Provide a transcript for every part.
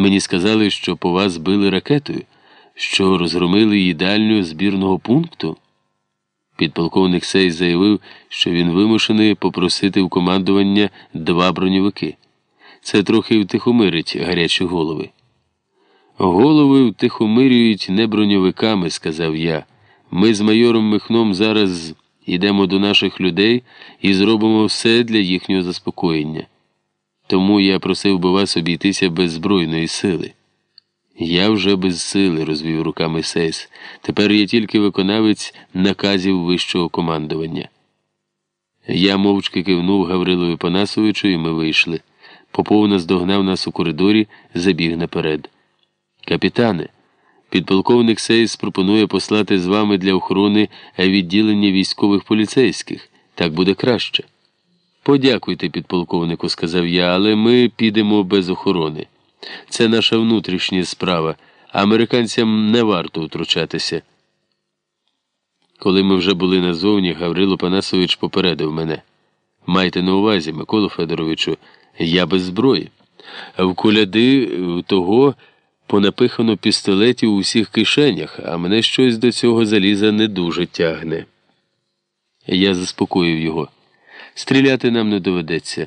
Мені сказали, що по вас били ракетою, що розгромили їдальню збірного пункту. Підполковник Сей заявив, що він вимушений попросити в командування два броньовики. Це трохи втихомирить гарячі голови. Голови втихомирюють не броньовиками, сказав я. Ми з майором Михном зараз йдемо до наших людей і зробимо все для їхнього заспокоєння. Тому я просив би вас обійтися без збройної сили. Я вже без сили, розвів руками Сейс. Тепер я тільки виконавець наказів вищого командування. Я мовчки кивнув Гаврилові Панасовичу, і ми вийшли. Попов наздогнав нас у коридорі, забіг наперед. Капітане, підполковник Сейс пропонує послати з вами для охорони відділення військових поліцейських. Так буде краще. Подякуйте, підполковнику, сказав я, але ми підемо без охорони. Це наша внутрішня справа. Американцям не варто втручатися. Коли ми вже були назовні, Гаврило Панасович попередив мене. Майте на увазі, Миколу Федоровичу, я без зброї. В куляди того понапихано пістолетів у всіх кишенях, а мене щось до цього заліза не дуже тягне. Я заспокоїв його. Стріляти нам не доведеться.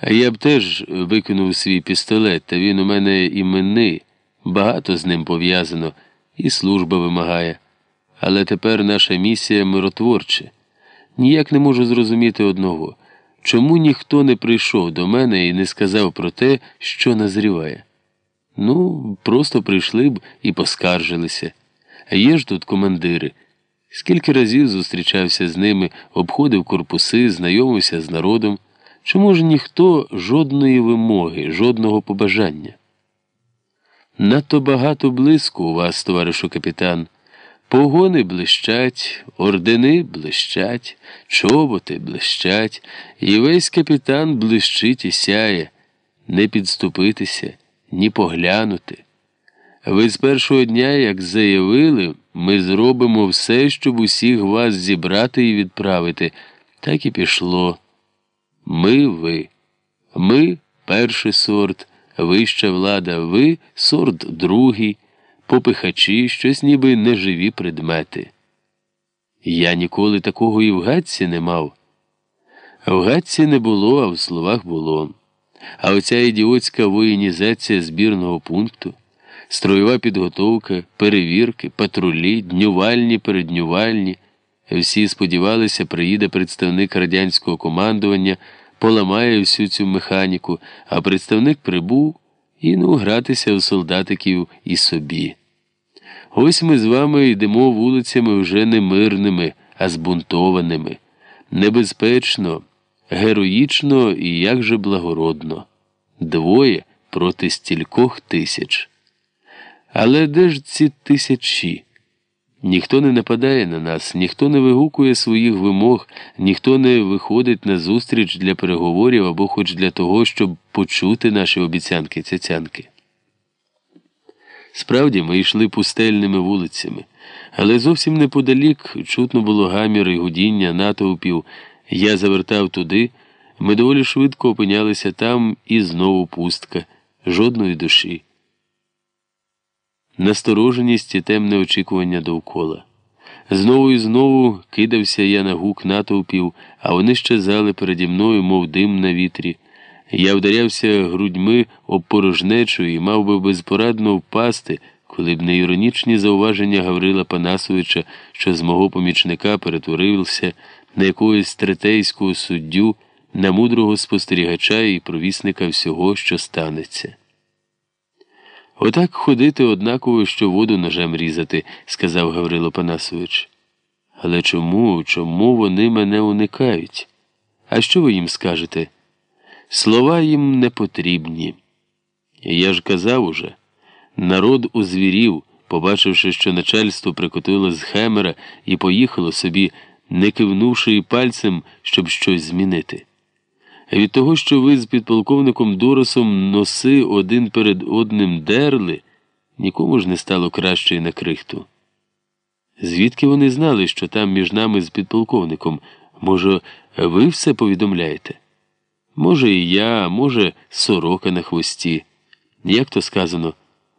А я б теж викинув свій пістолет, та він у мене іменний, багато з ним пов'язано, і служба вимагає. Але тепер наша місія миротворча. Ніяк не можу зрозуміти одного. Чому ніхто не прийшов до мене і не сказав про те, що назріває? Ну, просто прийшли б і поскаржилися. Є ж тут командири. Скільки разів зустрічався з ними, обходив корпуси, знайомився з народом. Чому ж ніхто жодної вимоги, жодного побажання? Надто багато блиску у вас, товаришу капітан. Погони блищать, ордени блищать, чоботи блищать, і весь капітан блищить і сяє, не підступитися, ні поглянути. Ви з першого дня, як заявили, ми зробимо все, щоб усіх вас зібрати і відправити. Так і пішло. Ми ви. Ми перший сорт, вища влада, ви сорт другий, попихачі, щось ніби неживі предмети. Я ніколи такого і в гадці не мав. В гадці не було, а в словах було. А оця ідіотська воєнізація збірного пункту, строєва підготовка, перевірки, патрулі, днювальні, переднювальні. Всі сподівалися, приїде представник радянського командування, поламає всю цю механіку, а представник прибув і ну гратися в солдатиків і собі. Ось ми з вами йдемо вулицями вже не мирними, а збунтованими, небезпечно, героїчно і як же благородно, двоє проти стількох тисяч. Але де ж ці тисячі? Ніхто не нападає на нас, ніхто не вигукує своїх вимог, ніхто не виходить на зустріч для переговорів або хоч для того, щоб почути наші обіцянки цяцянки. Справді, ми йшли пустельними вулицями, але зовсім неподалік чутно було гамір і гудіння натовпів. Я завертав туди, ми доволі швидко опинялися там і знову пустка, жодної душі настороженість і темне очікування довкола. Знову і знову кидався я на гук натовпів, а вони щезали переді мною, мов дим на вітрі. Я вдарявся грудьми об порожнечу і мав би безпорадно впасти, коли б не іронічні зауваження Гаврила Панасовича, що з мого помічника перетворився на якогось третейського суддю, на мудрого спостерігача і провісника всього, що станеться. Отак ходити однаково, що воду ножем різати, сказав Гаврило Панасович. Але чому, чому вони мене уникають? А що ви їм скажете? Слова їм не потрібні. Я ж казав уже, народ узвірів, побачивши, що начальство прикотило з Хемера і поїхало собі, не кивнувши пальцем, щоб щось змінити. Від того, що ви з підполковником Доросом носи один перед одним дерли, нікому ж не стало краще і на крихту. Звідки вони знали, що там між нами з підполковником? Може, ви все повідомляєте? Може, і я, може, сорока на хвості. Як то сказано,